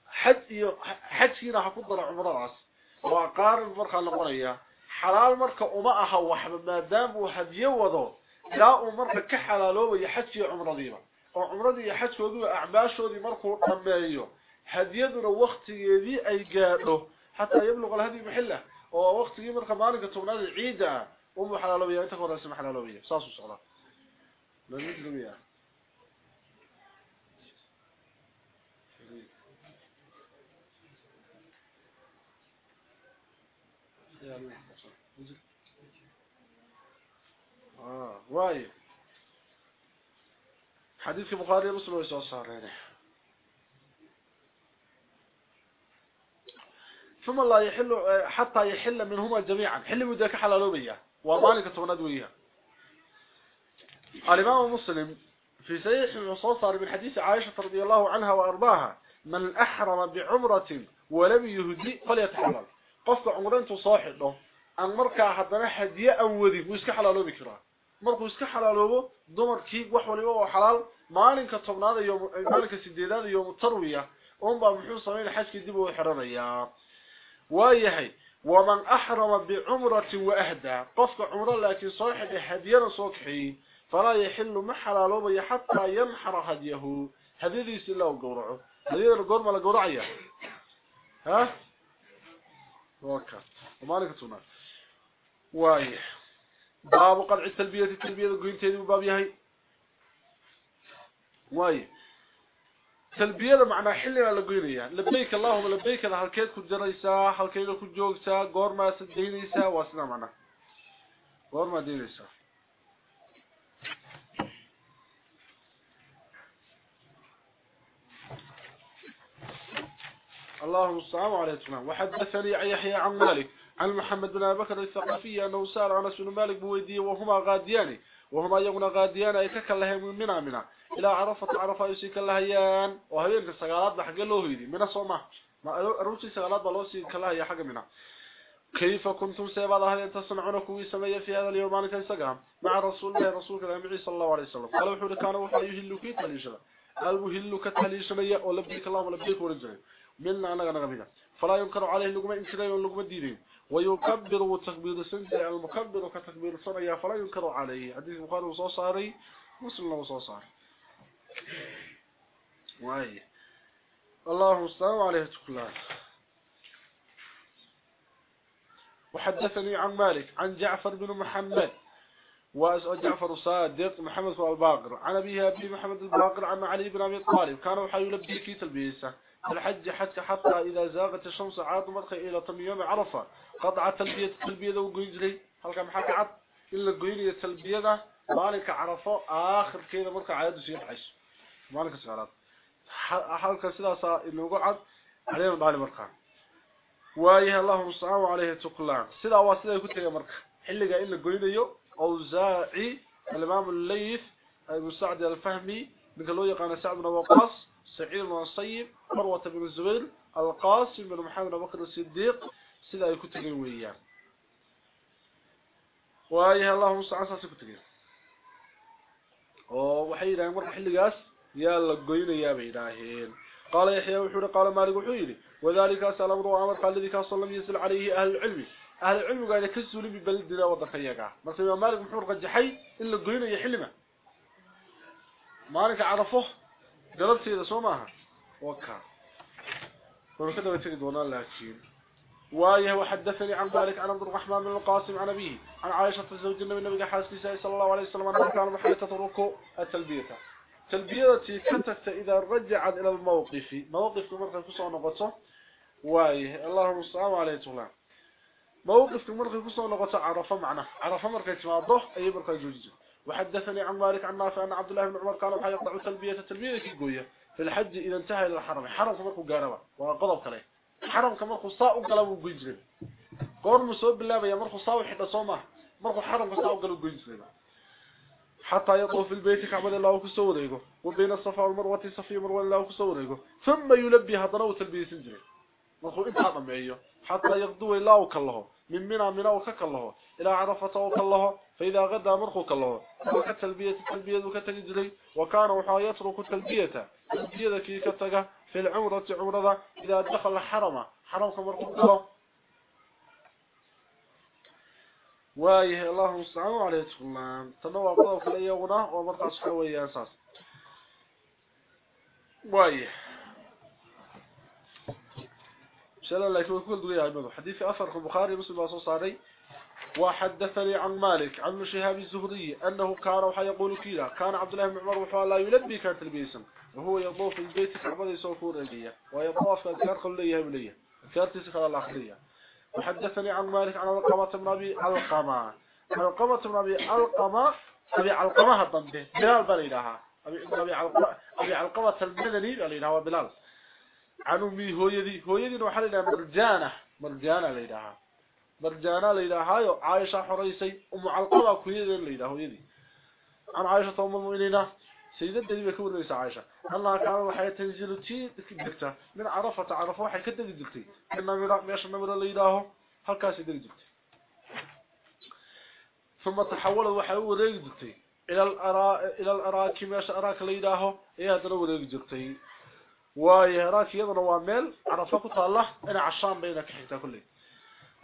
حتى حتى حتى حتى حتى حتى حتى وقارن مرخا لقريا حلال مرك وما أها وحب ما دام وحب يودو لا مرخا كحلالو يحجي عمره ديما عمره دي حجودو اعباشودي مرخو دمهيو هديه رو وقتي دي اي غادو حتى يبلغ الهدي محله أو وقتي مرخا مالك تمناد عيده ام حلالو يا انت قرا سمح حلالو يا صاصو صلاه لا ندري يا آه واي. حديث البخاري ومسلم ويسوع عليه ثم لا يحل حتى يحل منهما جميعا. حل مدك حلالوبية ومالك تبندوية الإمام مسلم في سيح المصوصر من حديث عائشة رضي الله عنها وأرضاها من أحرم بعمرة ولم يهدي فليتحلل. قفك عمرين تصاحب له أن مركا حدنا حدية أودي ويسك حلالو بكرا مركو يسك حلالو دمر كيب وحولي وحلال مالك تبناد يوم مالك سيديداد يوم التروية أم بمحيو صمين حاجك ديبو وحرميا وايحي ومن أحرم بعمرة وأهدى قفك عمرة لكن صاحب هدينا صوكحي فلا يحل محل لوبي حتى ينحر هديه هديه يسلا وقورعه هديه القرمة لقورعية ها وكر ومالك تونا واي. باب قلع السلبيه التلبية قلتيني باب يحيى واي. سلبيه معنى حلنا لقيريا لبيك اللهم لبيك. الحركات كجريسا حلكيده كجوغتا غورما سدينيسا. واسنا معنا غورما دينيسا. اللهم السلام عليكم وحدثني يحيى عن مالك. عن محمد بن بكر الثقفي أنه سأل عن بن مالك بويدية وهما غاديان. وهما يغنى غاديان. أي ككلهم من منا منا. إلى عرفة عرفة يسيك اللهيان وهيين السقالات بحق الله هيدي. من الصومة ما روتي سقالات بلوسي كلها حق منا. كيف كنتم سيبادة هل تصنعون كوي سمية في هذا اليوم مالك السقام مع رسول الله رسول الله صلى الله عليه وسلم. قال وحول كان وحا يهلو كي تهليشنا قال وهلو كتهليشنا ولبيك الله ولبيك ورجعين منا أنا غنغمنا فلا ينكر عليه لقمة إنكرين ولقمة دينين. ويكبر وتكبير سنة المكبر كتكبير سنة فلا ينكر عليه. حديث بخاري وصوصاري مسلم وصوصاري واي. الله مستوى عليه تكلان وحدثني عن مالك عن جعفر بن محمد. وجعفر صادق محمد بن الباقر. عن أبي محمد الباقر عن علي بن أبي طالب. كان يلبي كي تلبيسه. الحج حتى حتى إذا زاغت الشمس عاد مرخي إلى طم يوم عرفة. قطع تلبية التلبية وقيجري. هل كان محاك عد إلا قيلية التلبية مالك عرفة. آخر كيدا مرخي عاد سيح عش مالك سعرات كان سلاسة إنه قعد عليهم بالي مرخي وايه الله مستعان عليه تقلع. سلا واسلا مرخي حلقة إلا قيلية أوزاعي. الإمام الليث المستعد الفهمي. من قالوا يقان سعد بن وقاص. سعيد بن الصيب مروة بن الزبير القاسم بن محمد بكر الصديق سيدا sa'an saasi ku tageen oo waxay yiraahdeen marka xilligaas yaa la goynayaa bay yiraahdeen قال يحيى وحور قال مالك وحيري وذلك سأل أمر أمر قال الذي كان صلى الله يسأل عليه أهل العلم. أهل العلم قال كسوا لي ببلدنا وضفيقا مثلا مالك وحور قد جحي إلا قينا يحلمه مالك عرفه galabteeda soo maaha waka وركده وتجد دونا لكن وآيه وحدثني عن ذلك عن عبد الرحمن بن القاسم عن أبيه. عن عائشة زوج النبي النبي حاسس صلى الله عليه وسلم أنه كان محيط تترك التلبية. تلبية كنتت إذا رجعت إلى الموقف. موقف مرقى كسو نقطة وآيه. اللهم السلام عليه وسلم موقف مرقى كسو نقطة عرف معنا عرف مرقى تماضه أي مرقى جوجي. وحدثني عن مالك عن نافع أن عبد الله بن عمر قال يقطع تلبية التلبية كي قوية. في الحج إذا انتهى إلى الحرم. حرم كمركو قاربا وقضب كليه حرم كمركو صاء قلب قيجرين قور مسوب بالله بيا مركو صاء حتى صومه. مركو حرم صاء قلب قيجرين حتى يطوف البيت كعبد الله كسوريغو وبين الصفا والمروة صفي مروة الله كسوريغو ثم يلبي هضروا تلبية سنجرين مركو انت حتى يغدو الله كله من منا منا وككله إلى عرفة وكله فإذا غدا مرخو كله وكتلبية التلبية وكتجري وكان وحا يترك التلبية التلبية كي كتغى في العمرة عمرة إذا دخل الحرم حرم مرخو كله وايه الله المستعان عليه تقول تنوى قضاء في الأيونا ومرقع صحوية أساس. وايه شاء الله يكون كل عمده حديث أثر البخاري مسلم وصول صاري وحدثني عن مالك عن شهاب الزهري أنه كان وحا يقول كذا كان عبد الله بن عمر وحا لا يلبي كانت البيسم وهو يطوف البيت كعبد يسوفور إليه ويطوف الكار قلية بلية كارتي سخل الأخرية وحدثني عن مالك عن القمة بن أبي القمة القمة بن أبي القمة أبي علقمة الضمبه بلال بليلها أبي علقمة أبي المدني بليلها وبلال. عن أمي هويدي هويدي وحال إلى مرجانة مرجانة ليلها مرجانة ليلها عائشة حريسي أم علقمة كويدي ليلها هويدي عن عائشة أم المؤمنين سيدة دليل يكون رئيس عائشة. الله كان وحي تنزل تي من عرفة عرفة وحي كدك دكتي إنما مراق ميش النمر ليلها هل كاسي دك دكتي ثم تحول وحي وريق دكتي إلى الأراء إلى الأراك ميش أراك ليلها إيه دكتي waayo raaki iyaduna waa meel carafa ku taala ina cashaan bayna ka xigtaa kulli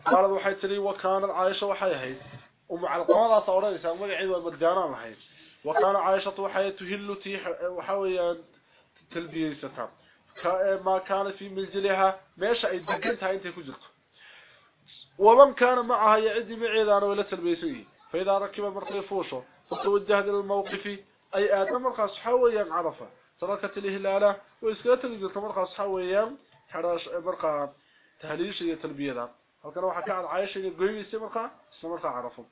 qaalad waxay tiri wa kaanad caaisha waxay ahayd umu calqamadaas oranaysa magaceedu waa madgaanaan lahayd wa kaana caaisha waxay tuhillu tii waxa weeyaan talbiyeysata ka ma kaana fi manziliha meesha ay degan tahay intay ku jirto waman kaana macaha yacidi maceedaana wala talbiyeysan فإذا ركب مرقي فوشه فتوجه إلى الموقف أي آدم مرقى صحويا عرفه تركت الهلالة وإسكات الجلت مرقى صحويا حراش مرقى تهليش هي تلبية هل كان واحد كان عايش يقول يسي مرقى اسم مرقى عرفه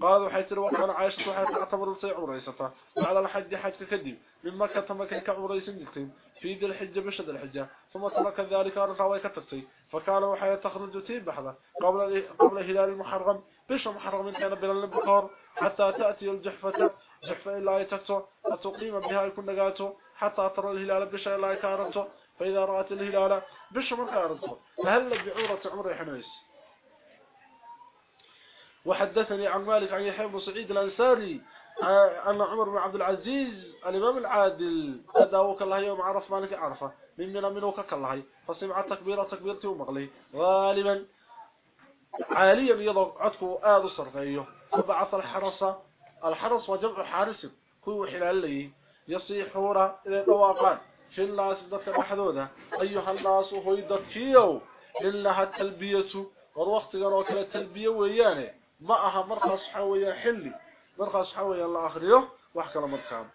قالوا حيث وكان عائشة وحيث تعتبر سي عمريسة على الحج حج كدب من مكة مكة كعمريس دكتين في ذي الحجة بشد الحجة ثم ترك ذلك أرفع ويكترتي فكان وحيث تخرج تيب بحضة قبل قبل هلال المحرم بش محرم من حين بلا البقار حتى تأتي الجحفة جحفة إلا يتكتو فتقيم بها يكون نقاته حتى ترى الهلال بش إلا يكارته فإذا رأت الهلال بش من كارته فهل بعورة عمر حنيس وحدثني عن مالك عن يحيى بن سعيد الأنساري أن عمر بن عبد العزيز الإمام العادل أداوك الله يوم عرف مالك عرفة من من منوك كالله فسمع تكبيرة تكبيرتي ومغلي غالبا عاليا يضغ عدكو آذو صرفيه فبعث الحرس الحرس وجمع حارس كو حلال لي يصيحون إلى دواقان في الناس ذات محدودة أيها الناس هو فيو إلا التلبية والوقت قالوا كلا التلبية ويانه ما أها مرخص حوية حلي. مرخص الله أخريه وحكى لمركام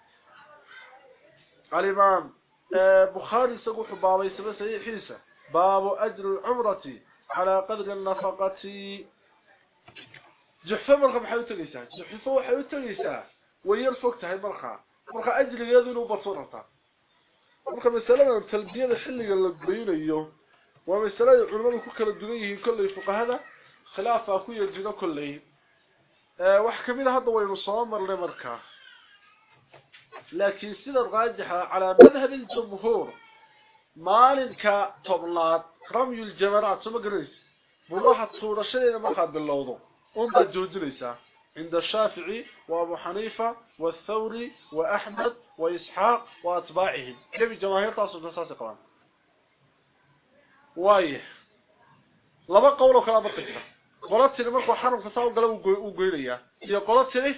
الإمام آه، بخاري سقوح بابي سبا سيحيسة باب أجر العمرة على قدر النفقة. جحفة مرخة بحيو تليسا جحفة وحيو تليسا ويرفق تهي مرخة مرخة أجر يذن بصورة مرخة مثلا تلبية الحلي اللي بينيه ومثلا علماء كل الدنيا كل فقهاء خلافة ku خلافة أخوية الجنة كلها آه، وحكمين هذا وين الصوامر لمركة لكن سيد الغاجحة على مذهب الجمهور مالك طبلات رمي الجمرات ثم قريس. بلاحظ صورة ما مخاد باللوضو. عند الجوجريسة عند الشافعي وأبو حنيفة والثوري وأحمد وإسحاق وأتباعهم. كيف جماهير تصل نساسي قرام وايه. لما قولوا كلام بقيتها بقيتها qolatiri markuu xarunka saa u gala uu goynayaa iyo qolatiri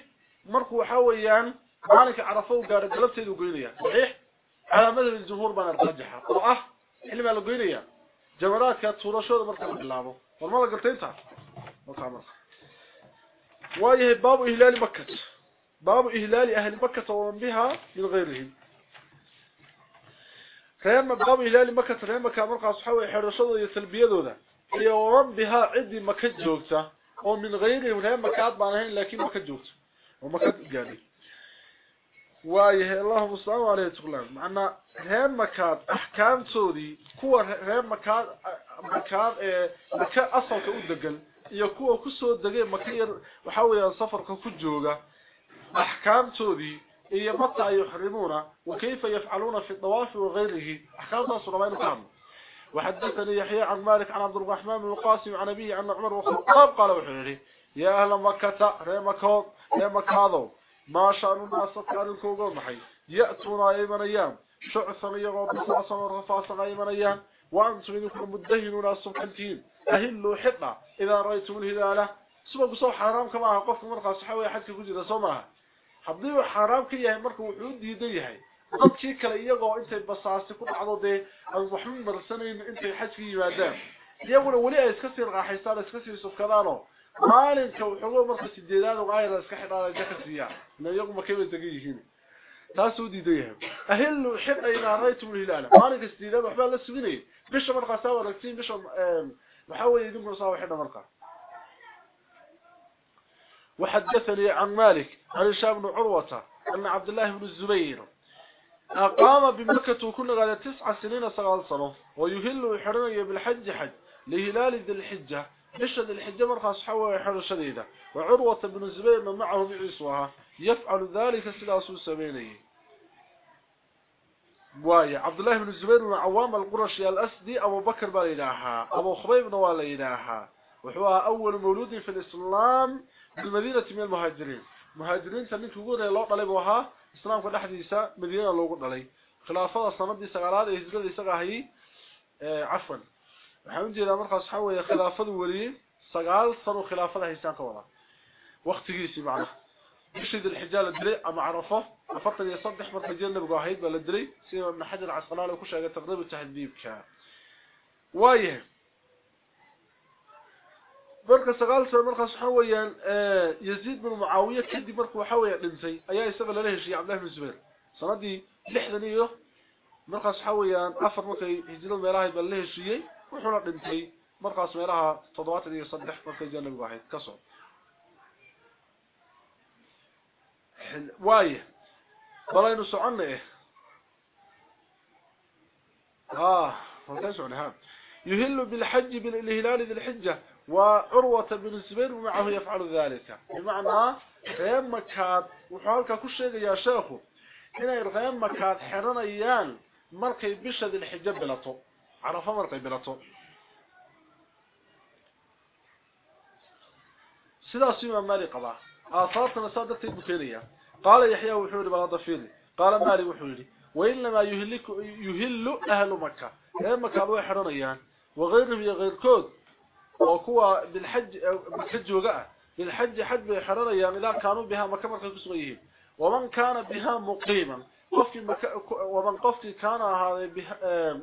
markuu waxa weeyaan maalinka carafo u gaaro galabteedu goynaya saxiix على مذهب الجمهور بان الراجحه ah xilma la goynaya jamaraadka tuurashooda marka la bilaabo warma la galtay inta marka waayahay baabu ihlaali makkah baabu ihlaali ahli makkah wa biha min ghayrihim reema baabu ihlaali makkah reema ka markaas waxa way xirashadooda iyo talbiyadooda iyo rabbiha cidi maka joogta oo min غيرهم reer makaad baan ahayn laakiin maka joogta oo maka gaadhay waayahay allahumma salli alayhi tuqlan macna reer makaad ahkaamtoodii kuwa reer makaad makaad ee maka asalka u degan iyo kuwa ku soo degay maka yar waxa weeyaan safarka ku jooga ahkaamtoodii iyo mata ay yuhrimuna wa kayfa yaf'aluna fi tawaf wa ghayrihi ahkaamtaas rabayna fahmo وحدثني يحيى عن مالك عن عبد الرحمن بن القاسم عن أبيه عن عمر وخطاب قال وحيري يا أهل مكة ريمكو ريمكاذو ما شأن الناس كانوا الكوغو محي يأتون أيمن أيام شعثا يغو بصاصا ورفاصا أيمن أيام وأنتم إنكم مدهنون الصبحنتين أهلوا حقا إذا رأيتم الهلالة. سبب بصو حرام كما قفت مرقى صحوي حدك كجيرا سومها. حبديو حرام كيه مرقى وحود ديديهي dadkii kale iyagoo intay basaasi ku dhacdo dee aan waxba marsanayn intay xajka yimaadaan iyaguna weli ay iska sii raaxaystaan iska sii sufkadaano maalinka wuxuu marka sideedaad oo ayra iska xidhaan ka siiya na iyagu ma kaba degan yihiin taas uu diiday yahay ahlu xidha ila raytum hilala maalinka sideedaad waxba la suginay bisha marka saawa ragtiin bisha waxa weeye idinku saawa xidha marka وحدثني عن مالك عن هشام بن عروة أن عبد الله بن الزبير أقام بمكة وكل غاية تسع سنين سغال سنة ويهل ويحرمي بالحج حج لهلال ذي الحجة إشد الحجة مرخص حوى يحر شديدة وعروة بن الزبير معه بعيسوها يفعل ذلك سلاسو سبينيه واي عبد الله بن الزبير من عوام القرشي الأسدي أبو بكر بالإلهة أبو خبيب نوال إلهة وهو أول مولود في الإسلام بالمدينة من المهاجرين. مهاجرين سنين تقول الله طلبوها islaamka dhaxdiisa madiina loogu dhalay khilaafada sanadii sagaalaad ee hijrada isaga ahay ee afwan waxaan u jeedaa markaas waxa weeye khilaafadu wali sagaal sano khilaafada haystaan ka wada waqtigiisii macna bishii الحجال dilay ama arafo afartan iyo saddex marka jeel nabigu ahayd baa la dilay sida ibn xajar casqalaani ku sheegay taqriib tahdibka waaye marka sagaal sano markaas waxa weeyaan ee Yazid bin Muawiya kadib markuu waxa weeyaan dhintay ayaa isaga la heshiiyay Abdullah bin Zubair sanadii 60 iyo markaas waxa weeyaan afar markay hijrada meelaha bal la heshiiyay wuxuu dhintay markaas meelaha 73 markay jannabigu ahayd ka soo وايه بلين سعنا إيه آه فكسعنا يهل بالحج بالهلال ذي الحجة وعروة بن الزبير ومعه يفعل ذلك. بمعنى غيام مكاد كل شيء يا شيخ هنا غيام مكاد حرنا أيان مرقي بشد الحجة بلطو. عرفة مرقي بلطو. سيدا سيما مالي قضاء. آثارتنا صادقتي بكيرية قال يحيى وحوري بلا فيني قال مالي وحوري. وإنما يهلك يهل أهل مكة. أهل مكة يحرنيان وغيرهم غير كود. وكوا بالحج بالحج وقع بالحج حج يحرنيان إذا كانوا بها مكة مركة كسويهم ومن كان بها مقيما قفك مكة ومن قفك كان هذا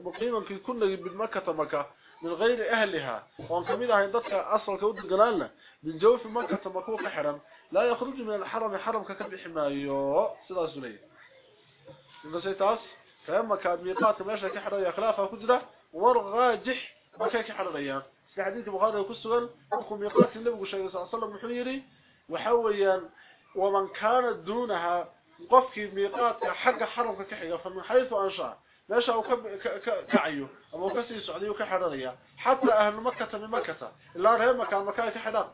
مقيما في كل بالمكة مكة من غير أهلها وان كميدها ينددك أصل كود قلالنا من جوف مكة مكوك حرم لا يخرج من الحرم حرم ككب حمايو سيدا سليم إنه سيتاس فأما كان ميقات ماشا كحرية خلافة كجرة ورغاجح مكا كحرية في حديث بخاري وكسوغل أخو ميقات النبي صلى الله عليه وسلم محيري وحويا ومن كانت دونها قفك ميقات حق حرم كحية فمن حيث أنشاء ماشا وكعيو أما وكسي سعودي وكحرية حتى أهل مكة من مكة إلا رهي مكان مكان كحرام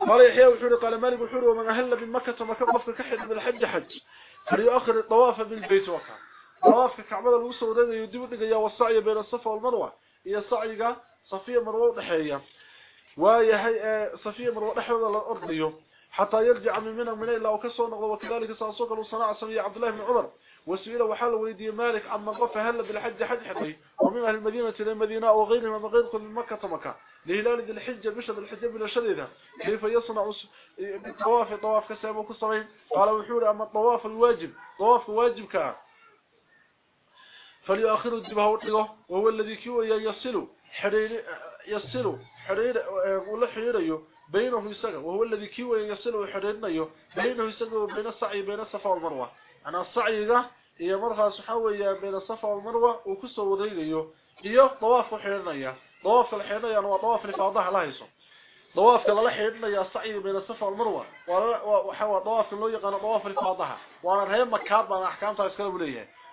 قال يحيى وحوري قال مالك وحوري ومن أهل بمكة مكة قفك من الحج حج فليؤخر الطواف بالبيت وكا. طواف كعبد الوسط ودada يدب dhigaya wasacyi bayna safa wal marwa iyo sacyiga safiya marwa dhaxeeya. Waayahay safiya marwa dhaxooda la ordayo حتى يرجع من منه من إلا وكسو نقض وكذلك سأسوق الصناعة سمية عبد الله بن عمر وسئل وحال ويدي مالك عما قف هل بالحج حج حقي ومن أهل المدينة إلى المدينة وغيرها من غير كل مكة مكة لهلال ذي الحجة بشد الحجة بلا شديدة كيف يصنع بالطواف طواف كسام وكسرين قال وحور أما الطواف الواجب طواف واجب كان فليأخر الدبه وطلقه وهو الذي كيو يصل حرير يصل حرير ولا حريره بينه يسقى وهو الذي كيو يصل حريرنيه بينه يسقى وبين السعي بين الصفا والمروة. أنا السعي ذا هي مرخى سحوية بين الصفا والمروة وكسو وضيقيه هي طواف حيرنية طواف الحيرنية هو طواف لفاضها لا يسو طواف كلا حيرنية السعي بين الصفا والمروة. وحوى طواف اللي يقنا طواف لفاضها وأنا رهيب مكاد بان احكامتها اسكالوا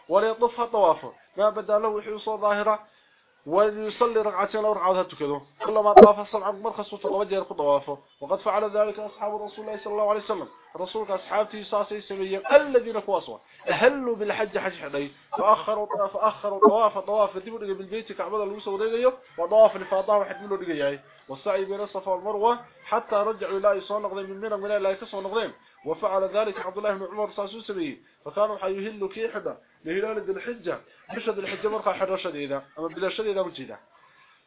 ليه وليطفها طوافه ما بدأ له وحيوصو ظاهرة ويصلي ركعتين أو ركعتها تكذو كلما طاف السبع مرخص وتوجه طوافه. وقد فعل ذلك أصحاب رسول الله صلى الله عليه وسلم. رسولك اصحابتي ساسي سميين الذين كواسوا أهلوا بالحج حج حدي. فأخروا فأخروا طواف طواف دبر بالبيت كعبه لو سو دغيو وطواف الفاضة واحد منو دغياي والسعي بين الصفا والمروة حتى رجعوا إلى يسون نقدين من من لا يكسون نقدين وفعل ذلك عبد الله بن عمر ساسو سمي فكانوا حيهلوا كي حدا لهلال ذي الحجه بشد الحجة مرقه حدا شديدة. أما بلا شديدة وجيده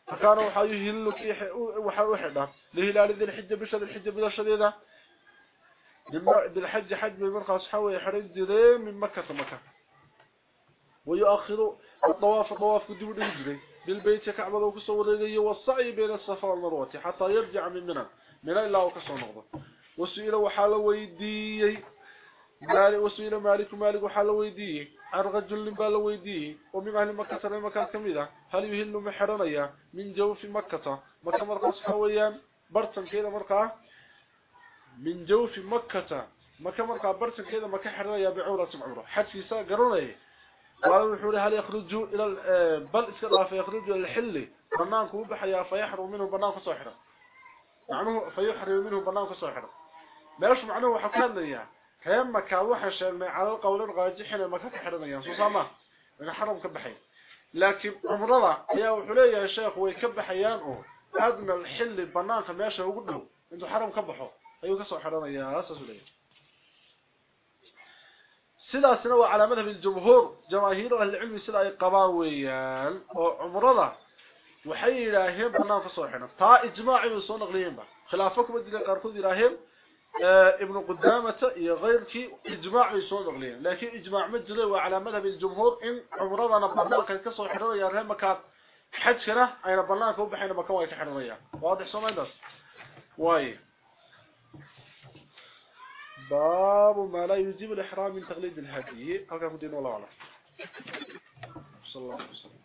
فكانوا حيهلوا كي وحا لهلال ذي الحجه بشد الحجة بلا شديدة. بالحج حج بالمرقى حوي يحرج ديرين من مكة مكة. ويؤخر الطواف طواف ديب دجري بالبيت كعبة وكسو ودغيه والسعي بين الصفا والمروة حتى يرجع من منى. من إلا وكسو نقض وسئل وحال ويديي مالي وسئل مالك مالك وحال ويديي عن رجل بال ويديي ومن مكة ترى مكان كميده هل يهل محرنيا من جوف مكة. مكة مرقى حويان برتن كده مرقى. من جوف مكة. مكة مرقى برتن كده مكة حرية بعورة حد في ساق قرنه قالوا الحوري هل يخرجوا إلى بل إسكرا فيخرجوا إلى الحل. بنانك وبحيا فيحرم منه بنانك صحرا معنه فيحرم منه بنانك صحرا ماش معنه وحكان لي كيام مكة وحشا على القول الراجحين المكة حرميا سوساما من حرم كبحي لكن عمره يا وحلي يا شيخ ويكبحيان أدنى الحل بنانك ماشا وقلوا انتو حرم كبحوا ayuu ka soo xiranayaa asaas leeyahay sidaasna waa calaamada bil jumhuur jamaahiir ahli cilmi sida ay qabaan weeyaan oo umrada waxay yiraahdeen banaan ka soo xiran taa ijmaaci soo naqliyeen ba khilaafo kuma dileen qaarkood yiraahdeen آه، ابن قدامة يغيرك إجماع يسود أغليه لكن إجماع مجلي وعلى مذهب الجمهور إن عمرنا نبالله لك كسو حرر يرهي مكات حج كنا أي نبالله فهو بحين بكوية حررية واضح سمعي يدرس واي. باب ما لا يجيب الإحرام من تغليد الهدي. هكذا مدين ولا ولا؟ صلى الله عليه وسلم.